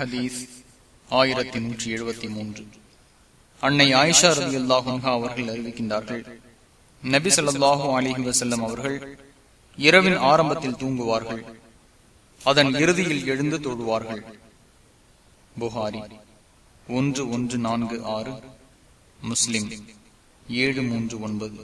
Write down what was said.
ஹதீஸ் ஆயிரத்தி நூற்றி எழுபத்தி மூன்று. அன்னை ஆயிஷா ரவி அல்லாஹா அவர்கள் அறிவிக்கின்றார்கள் நபி சொல்லாஹு அலிஹி வசல்லம் அவர்கள் இரவின் ஆரம்பத்தில் தூங்குவார்கள் அதன் இறுதியில் எழுந்து தொழுவார்கள். புகாரி ஒன்று ஒன்று நான்கு ஆறு முஸ்லிம் ஏழு மூன்று ஒன்பது.